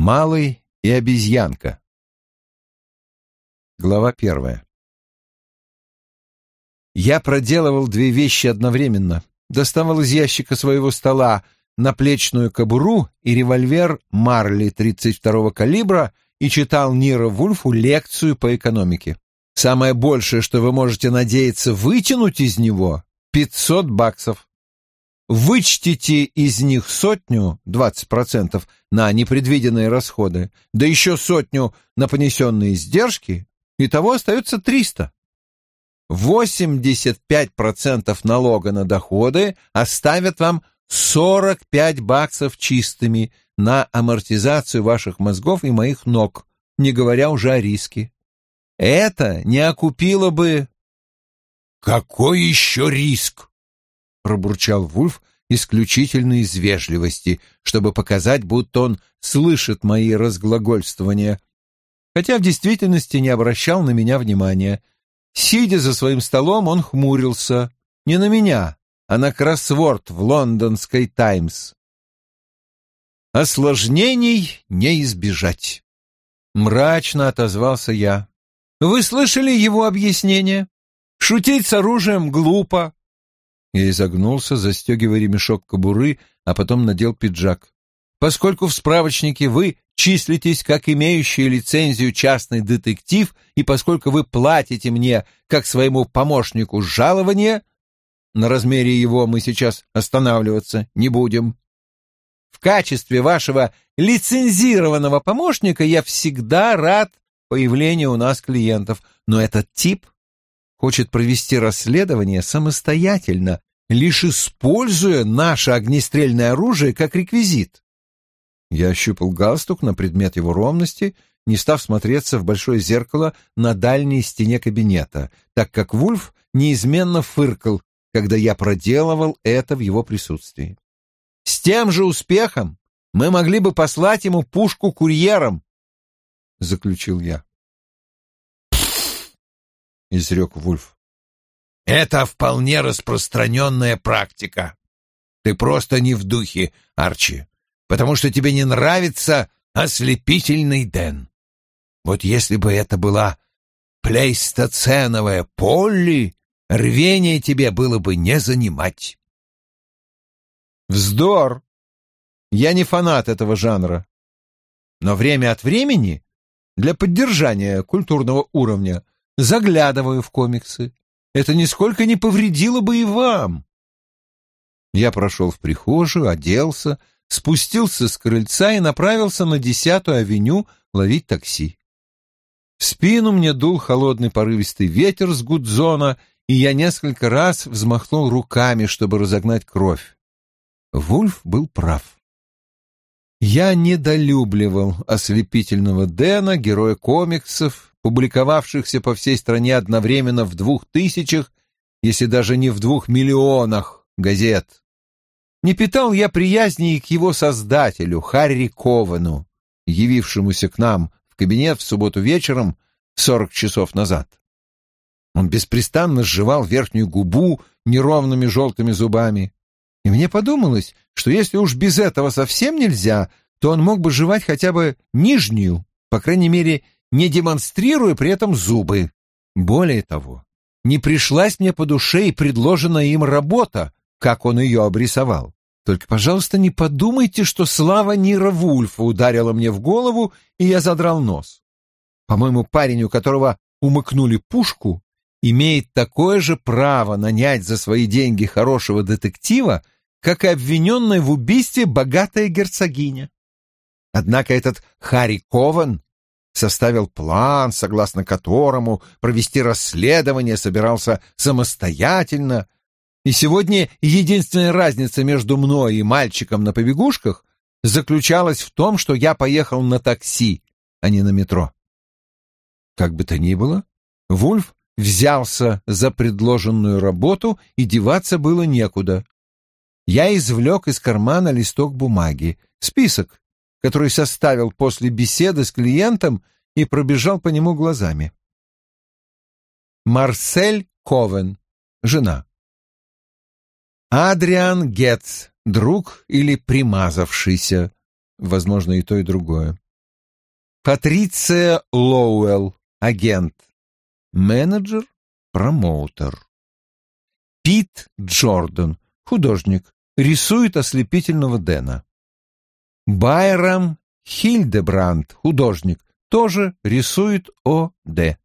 Малый и обезьянка. Глава первая. Я проделывал две вещи одновременно. Доставал из ящика своего стола наплечную кобуру и револьвер Марли 32-го калибра и читал Нира Вульфу лекцию по экономике. Самое большее, что вы можете надеяться вытянуть из него — 500 баксов. Вычтите из них сотню, 20%, на непредвиденные расходы, да еще сотню на понесенные издержки, и того остается 300. 85% налога на доходы оставят вам 45 баксов чистыми на амортизацию ваших мозгов и моих ног, не говоря уже о риске. Это не окупило бы... «Какой еще риск?» Пробурчал Вульф исключительно из вежливости, чтобы показать, будто он слышит мои разглагольствования, хотя в действительности не обращал на меня внимания. Сидя за своим столом, он хмурился. Не на меня, а на кроссворд в лондонской «Таймс». Осложнений не избежать. Мрачно отозвался я. Вы слышали его объяснение? Шутить с оружием глупо, я изогнулся, застегивая ремешок кобуры, а потом надел пиджак. Поскольку в справочнике вы числитесь как имеющий лицензию частный детектив, и поскольку вы платите мне, как своему помощнику, жалование, на размере его мы сейчас останавливаться не будем. В качестве вашего лицензированного помощника я всегда рад появлению у нас клиентов, но этот тип хочет провести расследование самостоятельно, лишь используя наше огнестрельное оружие как реквизит. Я ощупал галстук на предмет его ровности, не став смотреться в большое зеркало на дальней стене кабинета, так как Вульф неизменно фыркал, когда я проделывал это в его присутствии. С тем же успехом мы могли бы послать ему пушку курьером, — заключил я. — изрек Вульф. «Это вполне распространенная практика. Ты просто не в духе, Арчи, потому что тебе не нравится ослепительный Дэн. Вот если бы это была плейстоценовая Полли, рвение тебе было бы не занимать». «Вздор! Я не фанат этого жанра. Но время от времени, для поддержания культурного уровня, заглядываю в комиксы. Это нисколько не повредило бы и вам. Я прошел в прихожую, оделся, спустился с крыльца и направился на десятую авеню ловить такси. В спину мне дул холодный порывистый ветер с гудзона, и я несколько раз взмахнул руками, чтобы разогнать кровь. Вульф был прав. Я недолюбливал ослепительного Дэна, героя комиксов, публиковавшихся по всей стране одновременно в двух тысячах, если даже не в двух миллионах газет. Не питал я приязни и к его создателю, Харри Ковану, явившемуся к нам в кабинет в субботу вечером сорок часов назад. Он беспрестанно сживал верхнюю губу неровными желтыми зубами, и мне подумалось, что если уж без этого совсем нельзя, то он мог бы жевать хотя бы нижнюю, по крайней мере, не демонстрируя при этом зубы. Более того, не пришлась мне по душе и предложенная им работа, как он ее обрисовал. Только, пожалуйста, не подумайте, что слава Нира Вульфа ударила мне в голову, и я задрал нос. По-моему, парень, у которого умыкнули пушку, имеет такое же право нанять за свои деньги хорошего детектива, как и обвиненная в убийстве богатая герцогиня. Однако этот Харри Кован составил план, согласно которому провести расследование собирался самостоятельно, и сегодня единственная разница между мной и мальчиком на побегушках заключалась в том, что я поехал на такси, а не на метро. Как бы то ни было, Вульф взялся за предложенную работу, и деваться было некуда. Я извлек из кармана листок бумаги, список который составил после беседы с клиентом и пробежал по нему глазами. Марсель Ковен, жена. Адриан Гетц, друг или примазавшийся, возможно, и то, и другое. Патриция Лоуэлл, агент. Менеджер, промоутер. Пит Джордан, художник, рисует ослепительного Дэна. Байрам Хильдебранд, художник, тоже рисует О.Д.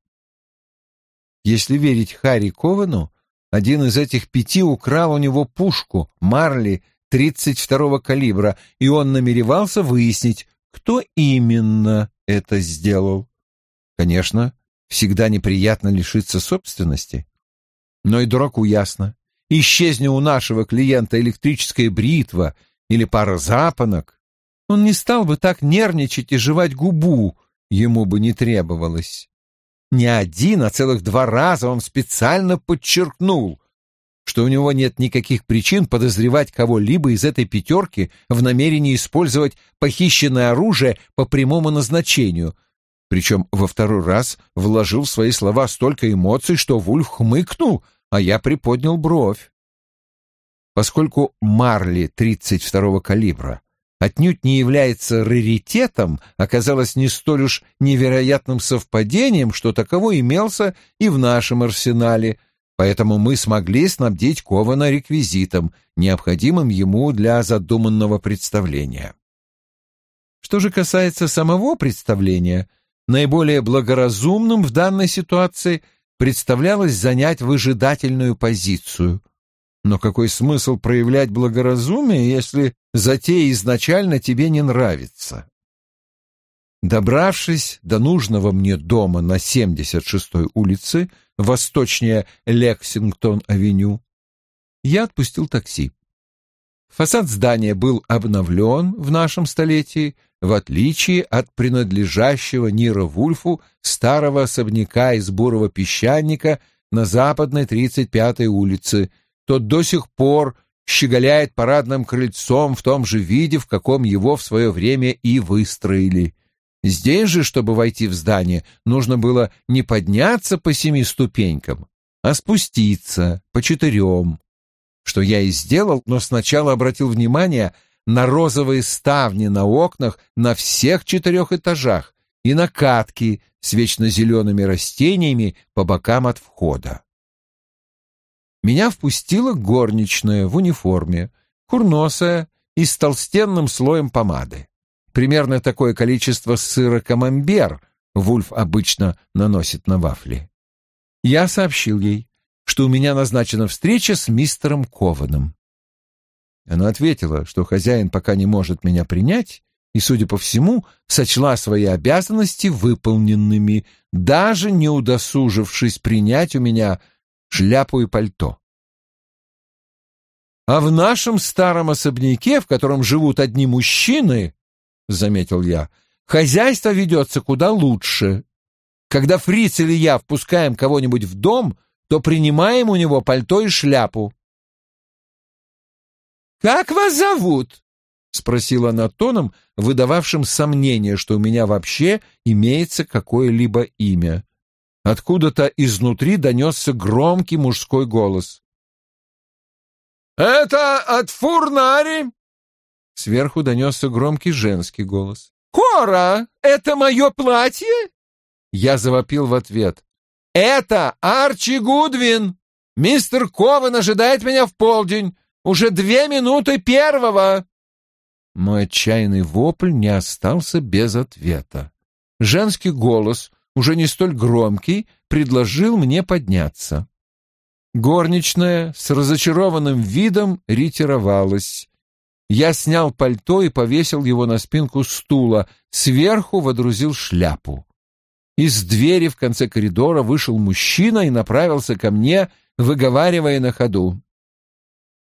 Если верить Харри Ковану, один из этих пяти украл у него пушку Марли 32-го калибра, и он намеревался выяснить, кто именно это сделал. Конечно, всегда неприятно лишиться собственности. Но и дураку ясно. Исчезни у нашего клиента электрическая бритва или пара запонок, он не стал бы так нервничать и жевать губу, ему бы не требовалось. Не один, а целых два раза он специально подчеркнул, что у него нет никаких причин подозревать кого-либо из этой пятерки в намерении использовать похищенное оружие по прямому назначению, причем во второй раз вложил в свои слова столько эмоций, что Вульф хмыкнул, а я приподнял бровь. Поскольку Марли 32-го калибра отнюдь не является раритетом, оказалось не столь уж невероятным совпадением, что таковой имелся и в нашем арсенале, поэтому мы смогли снабдить Кована реквизитом, необходимым ему для задуманного представления. Что же касается самого представления, наиболее благоразумным в данной ситуации представлялось занять выжидательную позицию — но какой смысл проявлять благоразумие, если затея изначально тебе не нравится? Добравшись до нужного мне дома на 76-й улице, восточнее Лексингтон-авеню, я отпустил такси. Фасад здания был обновлен в нашем столетии, в отличие от принадлежащего Нира Вульфу старого особняка из бурого песчаника на западной 35-й улице – тот до сих пор щеголяет парадным крыльцом в том же виде, в каком его в свое время и выстроили. Здесь же, чтобы войти в здание, нужно было не подняться по семи ступенькам, а спуститься по четырем, что я и сделал, но сначала обратил внимание на розовые ставни на окнах на всех четырех этажах и на катки с вечно зелеными растениями по бокам от входа меня впустила горничная в униформе, курносая и с толстенным слоем помады. Примерно такое количество сыра камамбер Вульф обычно наносит на вафли. Я сообщил ей, что у меня назначена встреча с мистером Кованом. Она ответила, что хозяин пока не может меня принять, и, судя по всему, сочла свои обязанности выполненными, даже не удосужившись принять у меня шляпу и пальто. А в нашем старом особняке, в котором живут одни мужчины, — заметил я, — хозяйство ведется куда лучше. Когда Фриц или я впускаем кого-нибудь в дом, то принимаем у него пальто и шляпу. «Как вас зовут?» — спросила она тоном, выдававшим сомнение, что у меня вообще имеется какое-либо имя. Откуда-то изнутри донесся громкий мужской голос. «Это от Фурнари!» Сверху донесся громкий женский голос. «Кора, это мое платье?» Я завопил в ответ. «Это Арчи Гудвин! Мистер Кован ожидает меня в полдень. Уже две минуты первого!» Мой отчаянный вопль не остался без ответа. Женский голос — уже не столь громкий, предложил мне подняться. Горничная с разочарованным видом ретировалась. Я снял пальто и повесил его на спинку стула, сверху водрузил шляпу. Из двери в конце коридора вышел мужчина и направился ко мне, выговаривая на ходу.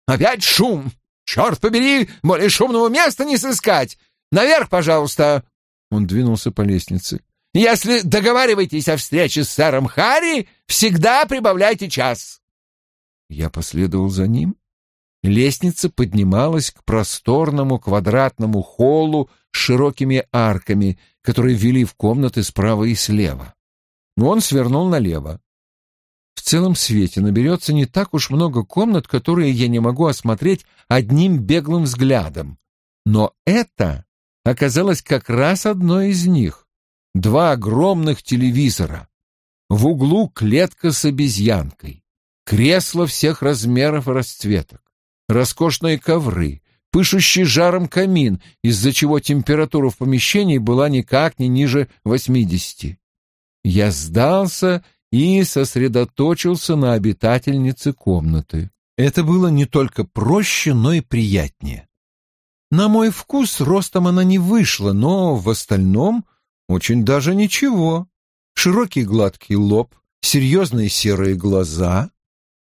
«Опять шум! Черт побери, более шумного места не сыскать! Наверх, пожалуйста!» Он двинулся по лестнице. Если договариваетесь о встрече с сэром Харри, всегда прибавляйте час». Я последовал за ним. Лестница поднималась к просторному квадратному холлу с широкими арками, которые вели в комнаты справа и слева. Он свернул налево. В целом свете наберется не так уж много комнат, которые я не могу осмотреть одним беглым взглядом. Но это оказалось как раз одной из них. Два огромных телевизора. В углу клетка с обезьянкой, кресла всех размеров и расцветок, роскошные ковры, пышущий жаром камин, из-за чего температура в помещении была никак не ниже восьмидесяти. Я сдался и сосредоточился на обитательнице комнаты. Это было не только проще, но и приятнее. На мой вкус ростом она не вышла, но в остальном очень даже ничего. Широкий гладкий лоб, серьезные серые глаза,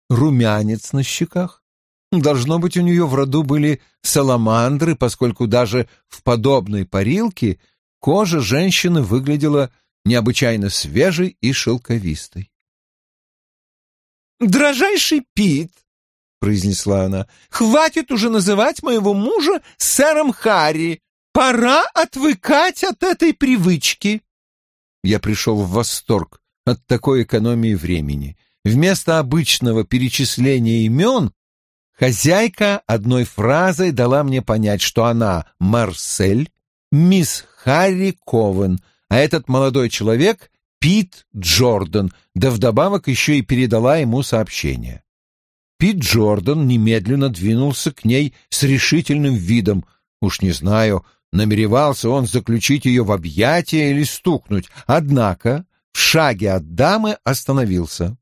румянец на щеках. Должно быть, у нее в роду были саламандры, поскольку даже в подобной парилке кожа женщины выглядела необычайно свежей и шелковистой. «Дрожайший Пит!» — произнесла она. «Хватит уже называть моего мужа сэром Харри. Пора отвыкать от этой привычки». Я пришел в восторг от такой экономии времени. Вместо обычного перечисления имен хозяйка одной фразой дала мне понять, что она Марсель, мисс Харри Ковен, а этот молодой человек — Пит Джордан, да вдобавок еще и передала ему сообщение. Пит Джордан немедленно двинулся к ней с решительным видом. Уж не знаю, намеревался он заключить ее в объятия или стукнуть, однако в шаге от дамы остановился.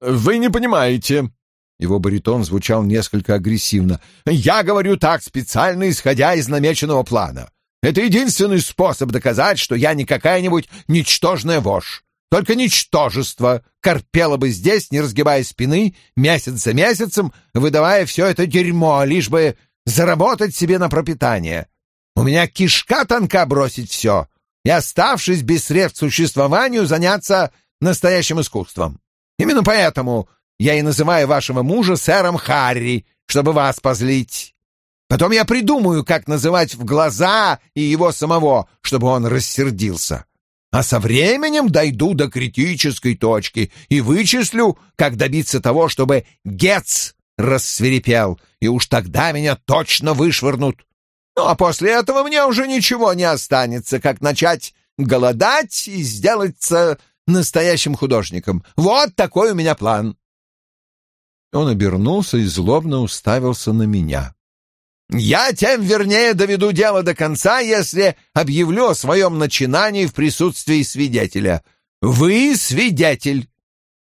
«Вы не понимаете». Его баритон звучал несколько агрессивно. «Я говорю так специально, исходя из намеченного плана. Это единственный способ доказать, что я не какая-нибудь ничтожная вошь. Только ничтожество корпело бы здесь, не разгибая спины, месяц за месяцем, выдавая все это дерьмо, лишь бы заработать себе на пропитание. У меня кишка тонка бросить все и, оставшись без средств существованию, заняться настоящим искусством. Именно поэтому я и называю вашего мужа сэром Харри, чтобы вас позлить. Потом я придумаю, как называть в глаза и его самого, чтобы он рассердился. А со временем дойду до критической точки и вычислю, как добиться того, чтобы Гец рассверепел, и уж тогда меня точно вышвырнут. Ну, а после этого мне уже ничего не останется, как начать голодать и сделаться настоящим художником. Вот такой у меня план. Он обернулся и злобно уставился на меня. «Я тем вернее доведу дело до конца, если объявлю о своем начинании в присутствии свидетеля. Вы свидетель.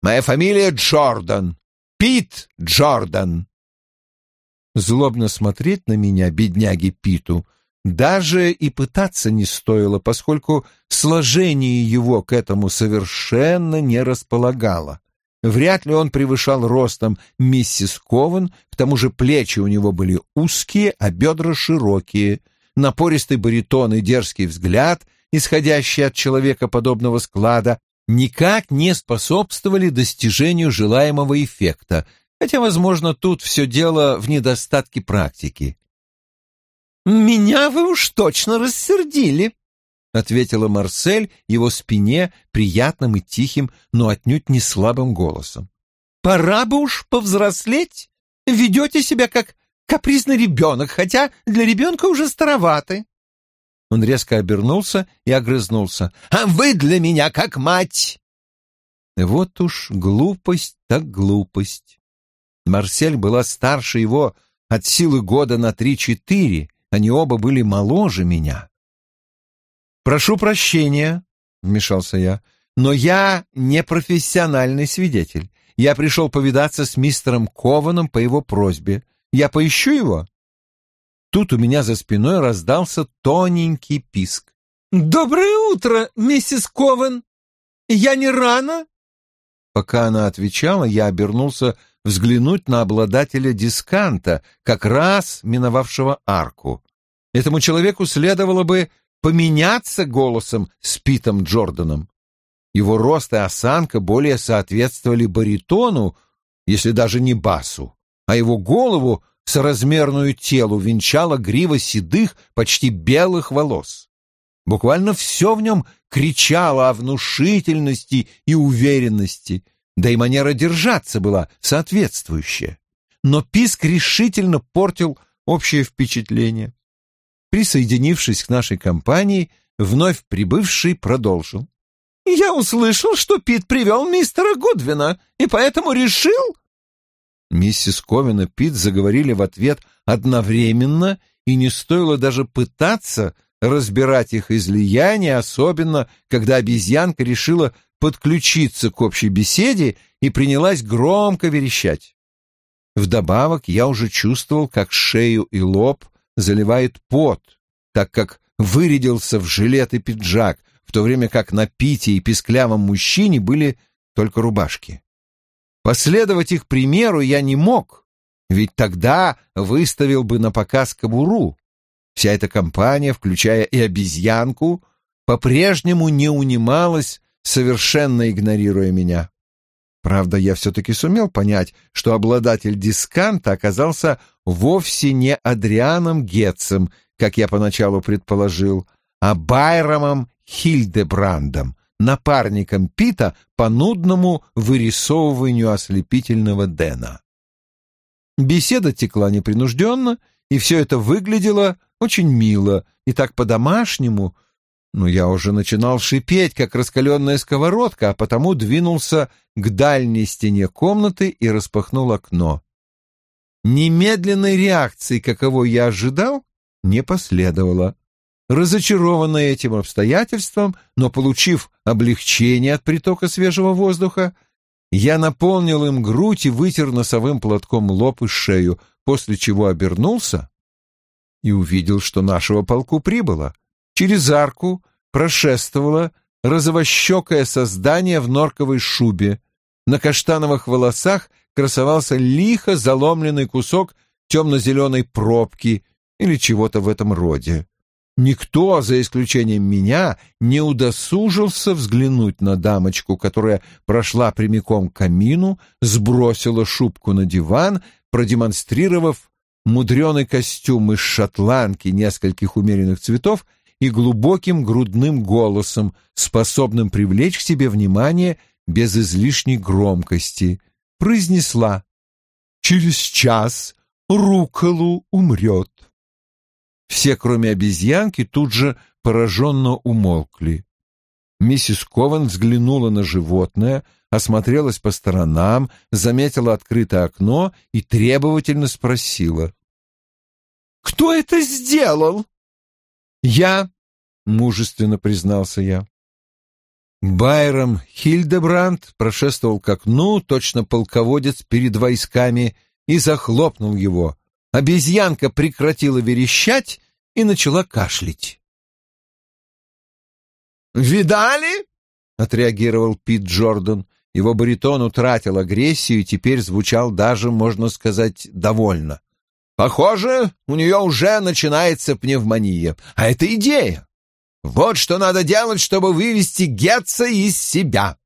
Моя фамилия Джордан. Пит Джордан». Злобно смотреть на меня, бедняги Питу, даже и пытаться не стоило, поскольку сложение его к этому совершенно не располагало. Вряд ли он превышал ростом миссис Ковен, к тому же плечи у него были узкие, а бедра широкие. Напористый баритон и дерзкий взгляд, исходящий от человека подобного склада, никак не способствовали достижению желаемого эффекта, хотя, возможно, тут все дело в недостатке практики. «Меня вы уж точно рассердили», — ответила Марсель его спине приятным и тихим, но отнюдь не слабым голосом. «Пора бы уж повзрослеть. Ведете себя как капризный ребенок, хотя для ребенка уже староваты». Он резко обернулся и огрызнулся. «А вы для меня как мать!» Вот уж глупость так глупость. Марсель была старше его от силы года на три-четыре, они оба были моложе меня. «Прошу прощения», — вмешался я, — «но я не профессиональный свидетель. Я пришел повидаться с мистером Кованом по его просьбе. Я поищу его?» Тут у меня за спиной раздался тоненький писк. «Доброе утро, миссис Ковен! Я не рано?» Пока она отвечала, я обернулся взглянуть на обладателя дисканта, как раз миновавшего арку. Этому человеку следовало бы поменяться голосом с Питом Джорданом. Его рост и осанка более соответствовали баритону, если даже не басу, а его голову соразмерную телу венчала грива седых, почти белых волос. Буквально все в нем кричало о внушительности и уверенности — да и манера держаться была соответствующая. Но писк решительно портил общее впечатление. Присоединившись к нашей компании, вновь прибывший продолжил. «Я услышал, что Пит привел мистера Гудвина, и поэтому решил...» Миссис Ковин и Пит заговорили в ответ одновременно, и не стоило даже пытаться разбирать их излияние, особенно когда обезьянка решила подключиться к общей беседе и принялась громко верещать. Вдобавок я уже чувствовал, как шею и лоб заливает пот, так как вырядился в жилет и пиджак, в то время как на Пите и писклявом мужчине были только рубашки. Последовать их примеру я не мог, ведь тогда выставил бы на показ кобуру. Вся эта компания, включая и обезьянку, по-прежнему не унималась, совершенно игнорируя меня. Правда, я все-таки сумел понять, что обладатель дисканта оказался вовсе не Адрианом Гетцем, как я поначалу предположил, а Байромом Хильдебрандом, напарником Пита по нудному вырисовыванию ослепительного Дэна. Беседа текла непринужденно, и все это выглядело очень мило и так по-домашнему, но я уже начинал шипеть, как раскаленная сковородка, а потому двинулся к дальней стене комнаты и распахнул окно. Немедленной реакции, каковой я ожидал, не последовало. Разочарованный этим обстоятельством, но получив облегчение от притока свежего воздуха, я наполнил им грудь и вытер носовым платком лоб и шею, после чего обернулся и увидел, что нашего полку прибыло. Через арку прошествовало розовощекое создание в норковой шубе. На каштановых волосах красовался лихо заломленный кусок темно-зеленой пробки или чего-то в этом роде. Никто, за исключением меня, не удосужился взглянуть на дамочку, которая прошла прямиком к камину, сбросила шубку на диван, продемонстрировав мудреный костюм из шотландки нескольких умеренных цветов и глубоким грудным голосом, способным привлечь к себе внимание без излишней громкости, произнесла «Через час Руколу умрет». Все, кроме обезьянки, тут же пораженно умолкли. Миссис Кован взглянула на животное, осмотрелась по сторонам, заметила открытое окно и требовательно спросила. «Кто это сделал?» «Я», — мужественно признался я. Байром Хильдебранд прошествовал к окну, точно полководец перед войсками, и захлопнул его. Обезьянка прекратила верещать и начала кашлять. «Видали?» — отреагировал Пит Джордан. Его баритон утратил агрессию и теперь звучал даже, можно сказать, довольно. Похоже, у нее уже начинается пневмония. А это идея. Вот что надо делать, чтобы вывести Гетца из себя.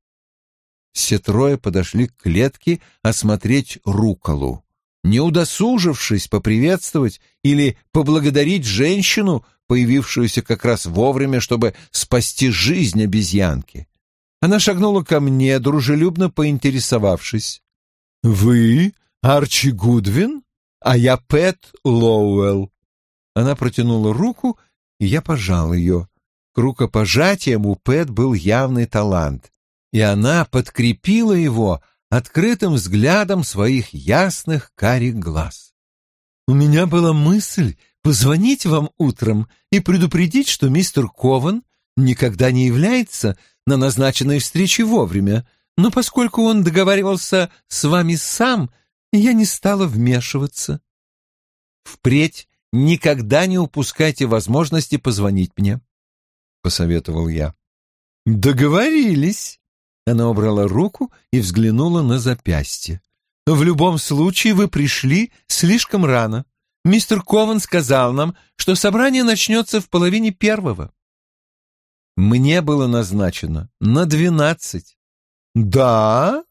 Все трое подошли к клетке осмотреть руколу. Не удосужившись поприветствовать или поблагодарить женщину, появившуюся как раз вовремя, чтобы спасти жизнь обезьянки. Она шагнула ко мне, дружелюбно поинтересовавшись. «Вы Арчи Гудвин?» А я Пэт Лоуэлл. Она протянула руку, и я пожал ее. К рукопожатиям у Пэт был явный талант, и она подкрепила его открытым взглядом своих ясных карих глаз. «У меня была мысль позвонить вам утром и предупредить, что мистер Кован никогда не является на назначенной встрече вовремя, но поскольку он договаривался с вами сам, я не стала вмешиваться. Впредь никогда не упускайте возможности позвонить мне, — посоветовал я. Договорились. Она убрала руку и взглянула на запястье. В любом случае вы пришли слишком рано. Мистер Кован сказал нам, что собрание начнется в половине первого. Мне было назначено на двенадцать. Да?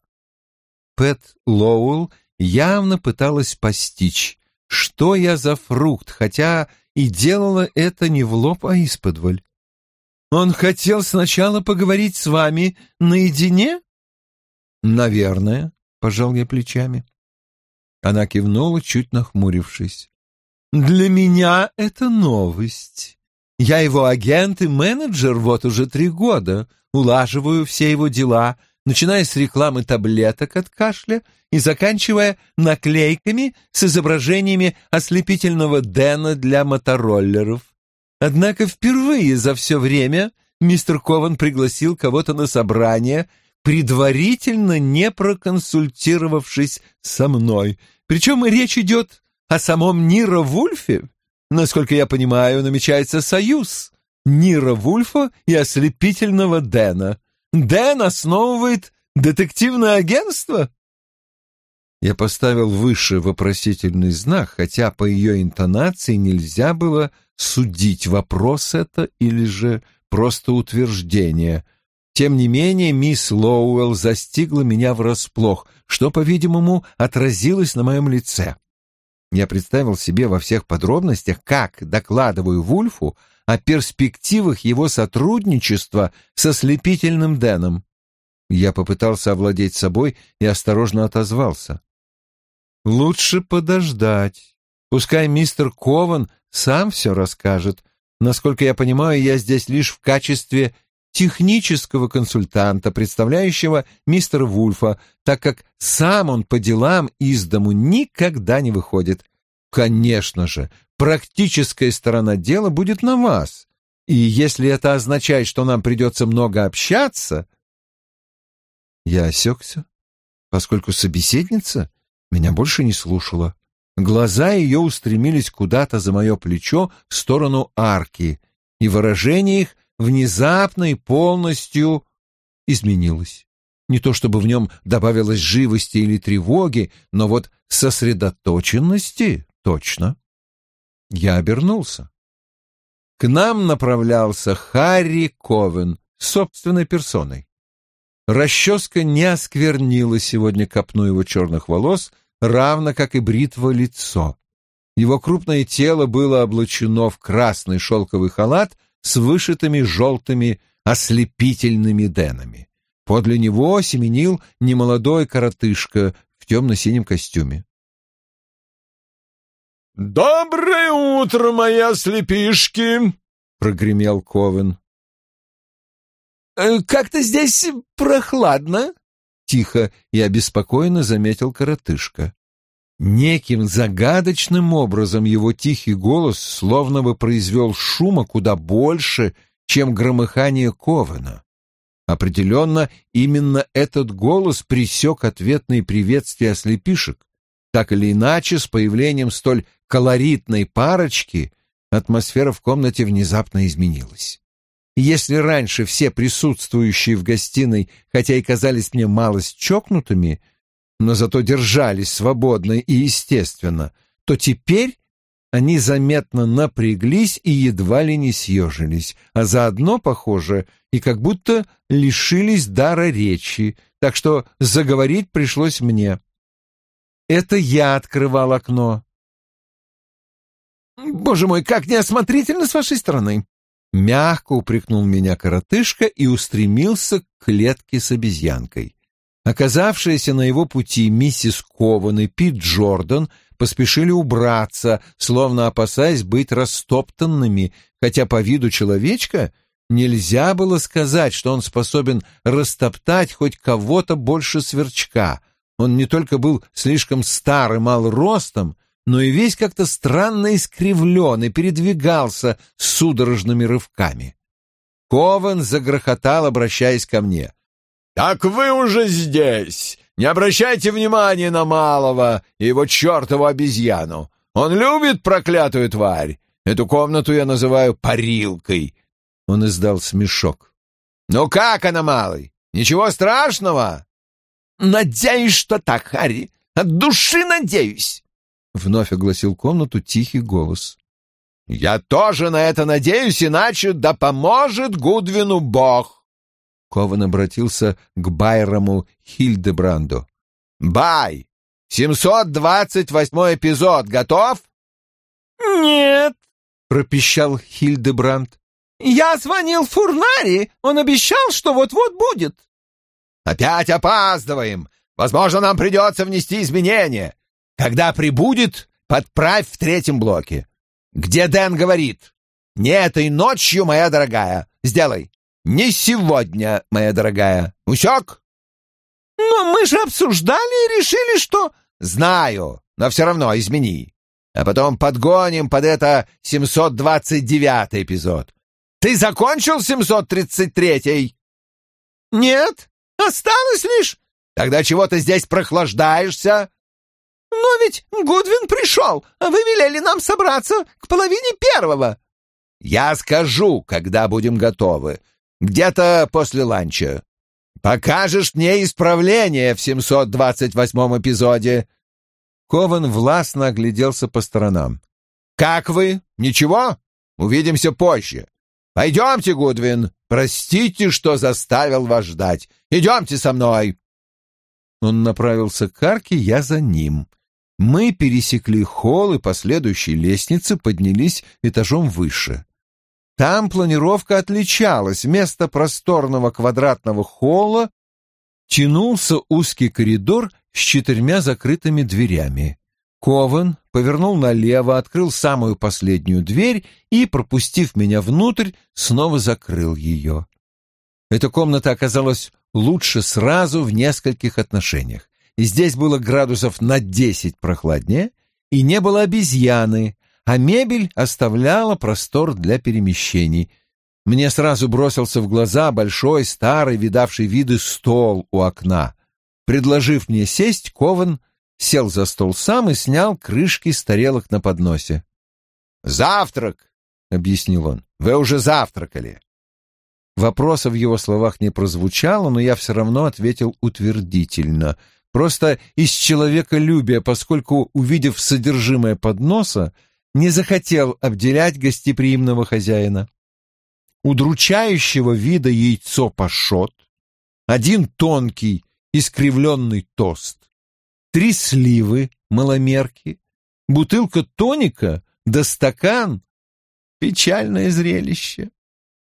Пэт Лоуэлл явно пыталась постичь, что я за фрукт, хотя и делала это не в лоб, а исподволь. Он хотел сначала поговорить с вами наедине? Наверное, пожал я плечами. Она кивнула, чуть нахмурившись. Для меня это новость. Я его агент и менеджер вот уже три года, улаживаю все его дела, начиная с рекламы таблеток от кашля и заканчивая наклейками с изображениями ослепительного Дэна для мотороллеров. Однако впервые за все время мистер Кован пригласил кого-то на собрание, предварительно не проконсультировавшись со мной. Причем речь идет о самом Ниро Вульфе. Насколько я понимаю, намечается союз Нира Вульфа и ослепительного Дэна. Дэн основывает детективное агентство? Я поставил выше вопросительный знак, хотя по ее интонации нельзя было судить, вопрос это или же просто утверждение. Тем не менее, мисс Лоуэлл застигла меня врасплох, что, по-видимому, отразилось на моем лице. Я представил себе во всех подробностях, как докладываю Вульфу о перспективах его сотрудничества со слепительным Дэном. Я попытался овладеть собой и осторожно отозвался. «Лучше подождать. Пускай мистер Кован сам все расскажет. Насколько я понимаю, я здесь лишь в качестве технического консультанта, представляющего мистера Вульфа, так как сам он по делам из дому никогда не выходит. Конечно же, практическая сторона дела будет на вас. И если это означает, что нам придется много общаться... Я осекся, поскольку собеседница меня больше не слушала. Глаза ее устремились куда-то за мое плечо в сторону арки, и выражение их внезапно и полностью изменилось. Не то чтобы в нем добавилось живости или тревоги, но вот сосредоточенности точно. Я обернулся. К нам направлялся Харри Ковен собственной персоной. Расческа не осквернила сегодня копну его черных волос, равно как и бритва лицо. Его крупное тело было облачено в красный шелковый халат с вышитыми желтыми ослепительными денами. Подле него семенил немолодой коротышка в темно-синем костюме. «Доброе утро, мои слепишки!» — прогремел Ковен. «Э, «Как-то здесь прохладно», — тихо и обеспокоенно заметил коротышка. Неким загадочным образом его тихий голос словно бы произвел шума куда больше, чем громыхание Ковена. Определенно, именно этот голос пресек ответные приветствия ослепишек. Так или иначе, с появлением столь колоритной парочки атмосфера в комнате внезапно изменилась. Если раньше все присутствующие в гостиной, хотя и казались мне малость чокнутыми, но зато держались свободно и естественно, то теперь они заметно напряглись и едва ли не съежились, а заодно, похоже, и как будто лишились дара речи, так что заговорить пришлось мне. Это я открывал окно. «Боже мой, как неосмотрительно с вашей стороны!» Мягко упрекнул меня коротышка и устремился к клетке с обезьянкой. Оказавшиеся на его пути миссис Кован и Пит Джордан поспешили убраться, словно опасаясь быть растоптанными, хотя по виду человечка нельзя было сказать, что он способен растоптать хоть кого-то больше сверчка. Он не только был слишком стар и мал ростом, но и весь как-то странно искривлен и передвигался судорожными рывками. Кован загрохотал, обращаясь ко мне. «Так вы уже здесь! Не обращайте внимания на малого и его чертову обезьяну! Он любит проклятую тварь! Эту комнату я называю парилкой!» Он издал смешок. «Ну как она, малый? Ничего страшного?» «Надеюсь, что так, Харри. От души надеюсь!» Вновь огласил комнату тихий голос. «Я тоже на это надеюсь, иначе да поможет Гудвину Бог!» Кован обратился к Байраму Хильдебранду. «Бай! 728 эпизод готов?» «Нет», — пропищал Хильдебранд. «Я звонил Фурнари, он обещал, что вот-вот будет». «Опять опаздываем. Возможно, нам придется внести изменения. Когда прибудет, подправь в третьем блоке. Где Дэн говорит?» Не этой ночью, моя дорогая. Сделай. Не сегодня, моя дорогая. Усек? Но мы же обсуждали и решили, что... Знаю, но все равно измени. А потом подгоним под это 729 эпизод. Ты закончил 733-й? Нет, осталось лишь... Тогда чего ты здесь прохлаждаешься? Но ведь Гудвин пришел, а вы велели нам собраться к половине первого. Я скажу, когда будем готовы. Где-то после ланча. Покажешь мне исправление в 728-м эпизоде. Кован властно огляделся по сторонам. Как вы? Ничего? Увидимся позже. Пойдемте, Гудвин. Простите, что заставил вас ждать. Идемте со мной. Он направился к арке, я за ним. Мы пересекли холл и по следующей лестнице поднялись этажом выше. Там планировка отличалась. Вместо просторного квадратного холла тянулся узкий коридор с четырьмя закрытыми дверями. Ковен повернул налево, открыл самую последнюю дверь и, пропустив меня внутрь, снова закрыл ее. Эта комната оказалась лучше сразу в нескольких отношениях. Здесь было градусов на десять прохладнее, и не было обезьяны, а мебель оставляла простор для перемещений. Мне сразу бросился в глаза большой, старый, видавший виды стол у окна. Предложив мне сесть, Кован сел за стол сам и снял крышки с тарелок на подносе. «Завтрак!» — объяснил он. «Вы уже завтракали!» Вопроса в его словах не прозвучало, но я все равно ответил утвердительно. Просто из человеколюбия, поскольку, увидев содержимое подноса, не захотел обделять гостеприимного хозяина. Удручающего вида яйцо пашот, один тонкий искривленный тост, три сливы маломерки, бутылка тоника да стакан — печальное зрелище.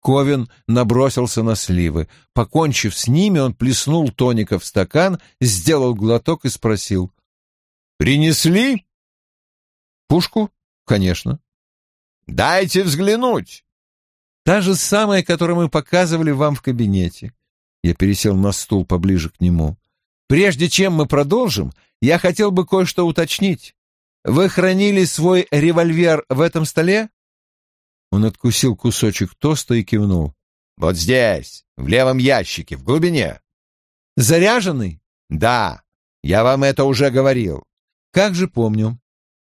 Ковин набросился на сливы. Покончив с ними, он плеснул тоника в стакан, сделал глоток и спросил. «Принесли?» «Пушку?» «Конечно». «Дайте взглянуть». «Та же самая, которую мы показывали вам в кабинете». Я пересел на стул поближе к нему. «Прежде чем мы продолжим, я хотел бы кое-что уточнить. Вы хранили свой револьвер в этом столе?» Он откусил кусочек тоста и кивнул. «Вот здесь, в левом ящике, в глубине». «Заряженный?» «Да, я вам это уже говорил». «Как же помню.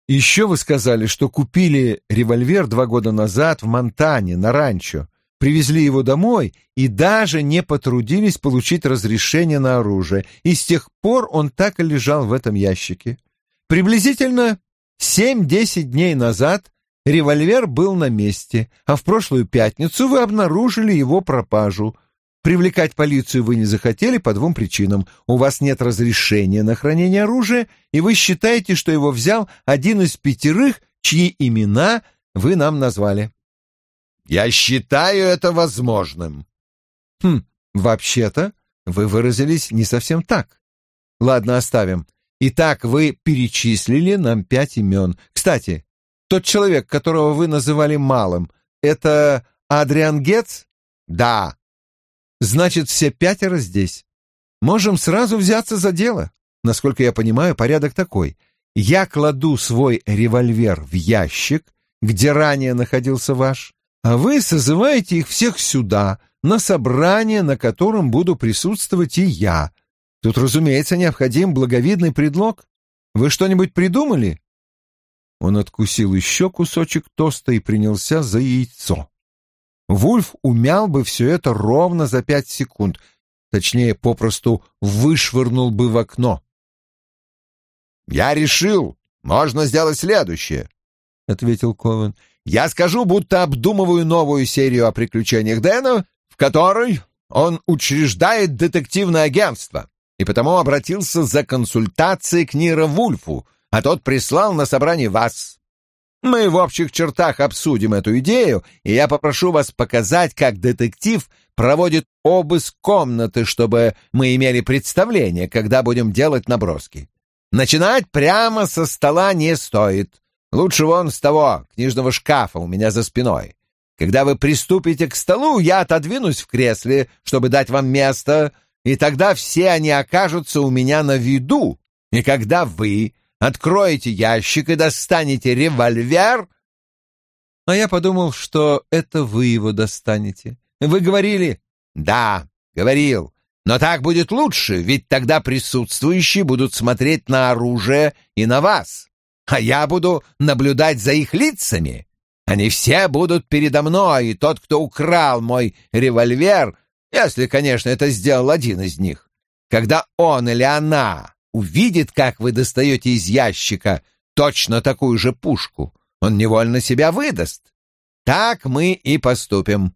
Еще вы сказали, что купили револьвер два года назад в Монтане, на ранчо, привезли его домой и даже не потрудились получить разрешение на оружие, и с тех пор он так и лежал в этом ящике. Приблизительно семь-десять дней назад Револьвер был на месте, а в прошлую пятницу вы обнаружили его пропажу. Привлекать полицию вы не захотели по двум причинам. У вас нет разрешения на хранение оружия, и вы считаете, что его взял один из пятерых, чьи имена вы нам назвали. Я считаю это возможным. Хм, вообще-то вы выразились не совсем так. Ладно, оставим. Итак, вы перечислили нам пять имен. Кстати, тот человек, которого вы называли малым, это Адриан Гетц? Да. Значит, все пятеро здесь. Можем сразу взяться за дело. Насколько я понимаю, порядок такой. Я кладу свой револьвер в ящик, где ранее находился ваш, а вы созываете их всех сюда, на собрание, на котором буду присутствовать и я. Тут, разумеется, необходим благовидный предлог. Вы что-нибудь придумали? Он откусил еще кусочек тоста и принялся за яйцо. Вульф умял бы все это ровно за пять секунд, точнее, попросту вышвырнул бы в окно. «Я решил, можно сделать следующее», — ответил Ковен. «Я скажу, будто обдумываю новую серию о приключениях Дэна, в которой он учреждает детективное агентство, и потому обратился за консультацией к Ниро Вульфу, а тот прислал на собрание вас. Мы в общих чертах обсудим эту идею, и я попрошу вас показать, как детектив проводит обыск комнаты, чтобы мы имели представление, когда будем делать наброски. Начинать прямо со стола не стоит. Лучше вон с того книжного шкафа у меня за спиной. Когда вы приступите к столу, я отодвинусь в кресле, чтобы дать вам место, и тогда все они окажутся у меня на виду. И когда вы откроете ящик и достанете револьвер... А я подумал, что это вы его достанете. Вы говорили... Да, говорил. Но так будет лучше, ведь тогда присутствующие будут смотреть на оружие и на вас. А я буду наблюдать за их лицами. Они все будут передо мной, и тот, кто украл мой револьвер, если, конечно, это сделал один из них, когда он или она увидит, как вы достаете из ящика точно такую же пушку, он невольно себя выдаст. Так мы и поступим.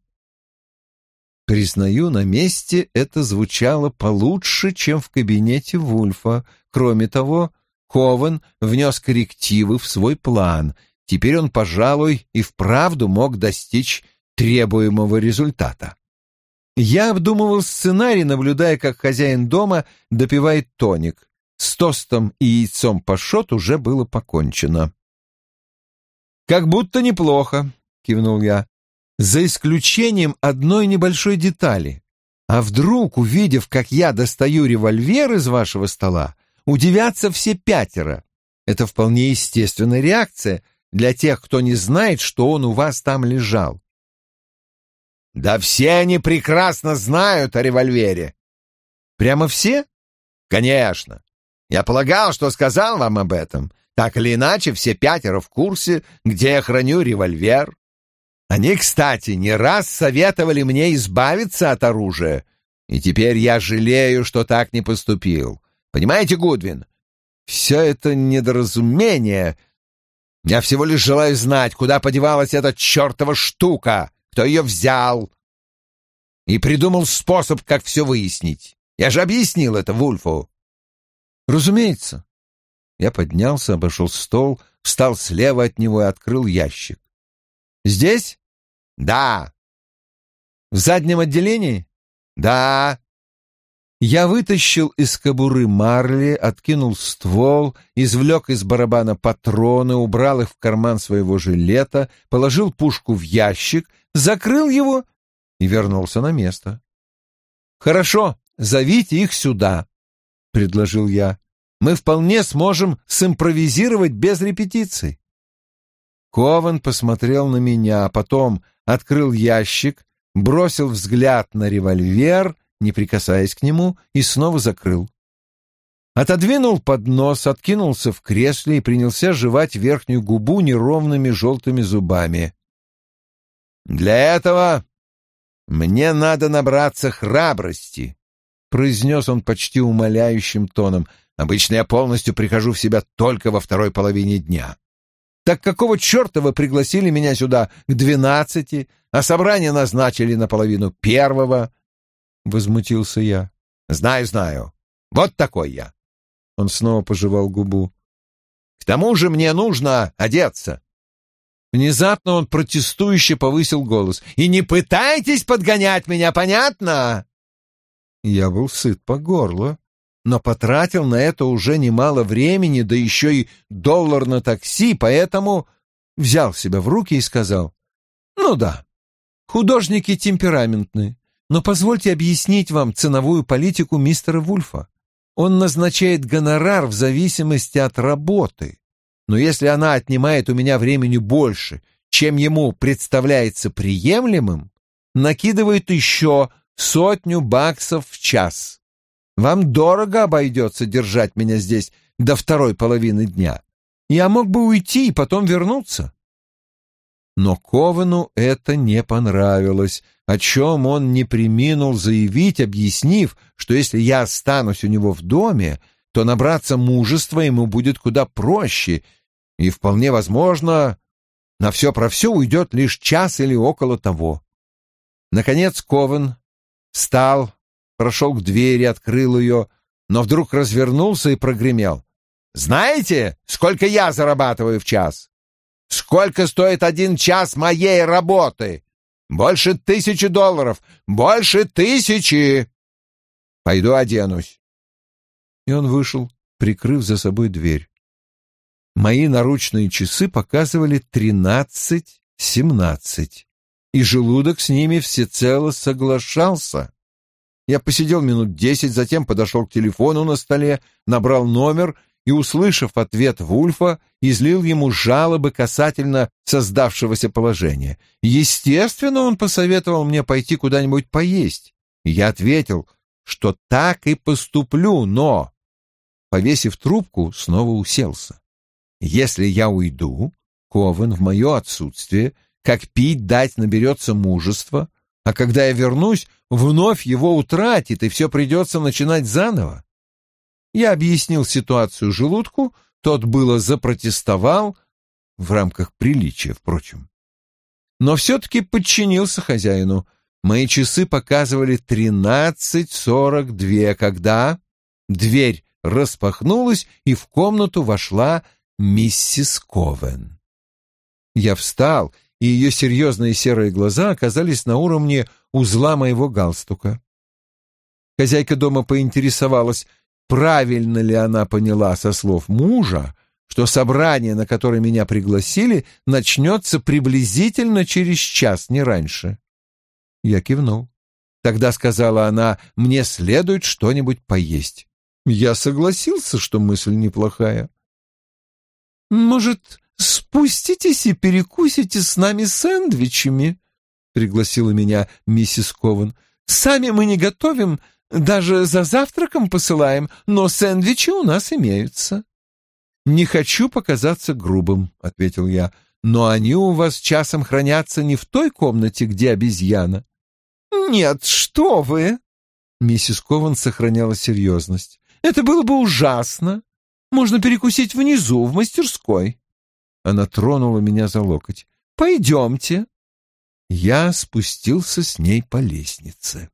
Признаю, на месте это звучало получше, чем в кабинете Вульфа. Кроме того, Ковен внес коррективы в свой план. Теперь он, пожалуй, и вправду мог достичь требуемого результата. Я обдумывал сценарий, наблюдая, как хозяин дома допивает тоник. С тостом и яйцом пашот уже было покончено. «Как будто неплохо», — кивнул я, — «за исключением одной небольшой детали. А вдруг, увидев, как я достаю револьвер из вашего стола, удивятся все пятеро? Это вполне естественная реакция для тех, кто не знает, что он у вас там лежал. Да все они прекрасно знают о револьвере. Прямо все? Конечно. Я полагал, что сказал вам об этом. Так или иначе, все пятеро в курсе, где я храню револьвер. Они, кстати, не раз советовали мне избавиться от оружия, и теперь я жалею, что так не поступил. Понимаете, Гудвин, все это недоразумение. Я всего лишь желаю знать, куда подевалась эта чертова штука кто ее взял, и придумал способ, как все выяснить. Я же объяснил это Вульфу. Разумеется. Я поднялся, обошел стол, встал слева от него и открыл ящик. Здесь? Да. В заднем отделении? Да. Я вытащил из кобуры марли, откинул ствол, извлек из барабана патроны, убрал их в карман своего жилета, положил пушку в ящик, закрыл его и вернулся на место. «Хорошо, зовите их сюда», — предложил я. «Мы вполне сможем симпровизировать без репетиций». Кован посмотрел на меня, а потом открыл ящик, бросил взгляд на револьвер, не прикасаясь к нему, и снова закрыл. Отодвинул поднос, откинулся в кресле и принялся жевать верхнюю губу неровными желтыми зубами. «Для этого мне надо набраться храбрости», — произнес он почти умоляющим тоном. «Обычно я полностью прихожу в себя только во второй половине дня». «Так какого черта вы пригласили меня сюда к двенадцати, а собрание назначили на половину первого?» — возмутился я. «Знаю, знаю. Вот такой я». Он снова пожевал губу. «К тому же мне нужно одеться. Внезапно он протестующе повысил голос. «И не пытайтесь подгонять меня, понятно?» Я был сыт по горло, но потратил на это уже немало времени, да еще и доллар на такси, поэтому взял себя в руки и сказал. «Ну да, художники темпераментны, но позвольте объяснить вам ценовую политику мистера Вульфа. Он назначает гонорар в зависимости от работы но если она отнимает у меня времени больше, чем ему представляется приемлемым, накидывает еще сотню баксов в час. Вам дорого обойдется держать меня здесь до второй половины дня. Я мог бы уйти и потом вернуться. Но Ковану это не понравилось, о чем он не приминул заявить, объяснив, что если я останусь у него в доме, то набраться мужества ему будет куда проще, и вполне возможно, на все про все уйдет лишь час или около того. Наконец Ковен встал, прошел к двери, открыл ее, но вдруг развернулся и прогремел. «Знаете, сколько я зарабатываю в час? Сколько стоит один час моей работы? Больше тысячи долларов! Больше тысячи!» «Пойду оденусь». И он вышел, прикрыв за собой дверь. Мои наручные часы показывали тринадцать семнадцать. И желудок с ними всецело соглашался. Я посидел минут десять, затем подошел к телефону на столе, набрал номер и, услышав ответ Вульфа, излил ему жалобы касательно создавшегося положения. Естественно, он посоветовал мне пойти куда-нибудь поесть. Я ответил, что так и поступлю, но, повесив трубку, снова уселся. Если я уйду, Ковен в мое отсутствие, как пить дать наберется мужества, а когда я вернусь, вновь его утратит, и все придется начинать заново. Я объяснил ситуацию желудку, тот было запротестовал, в рамках приличия, впрочем. Но все-таки подчинился хозяину. Мои часы показывали тринадцать сорок две, когда дверь распахнулась, и в комнату вошла миссис Ковен. Я встал, и ее серьезные серые глаза оказались на уровне узла моего галстука. Хозяйка дома поинтересовалась, правильно ли она поняла со слов мужа, что собрание, на которое меня пригласили, начнется приблизительно через час, не раньше. Я кивнул. Тогда сказала она, мне следует что-нибудь поесть. Я согласился, что мысль неплохая. «Может, спуститесь и перекусите с нами сэндвичами?» — пригласила меня миссис Кован. «Сами мы не готовим, даже за завтраком посылаем, но сэндвичи у нас имеются». «Не хочу показаться грубым», — ответил я, — «но они у вас часом хранятся не в той комнате, где обезьяна». «Нет, что вы!» Миссис Кован сохраняла серьезность. «Это было бы ужасно. Можно перекусить внизу, в мастерской». Она тронула меня за локоть. «Пойдемте». Я спустился с ней по лестнице.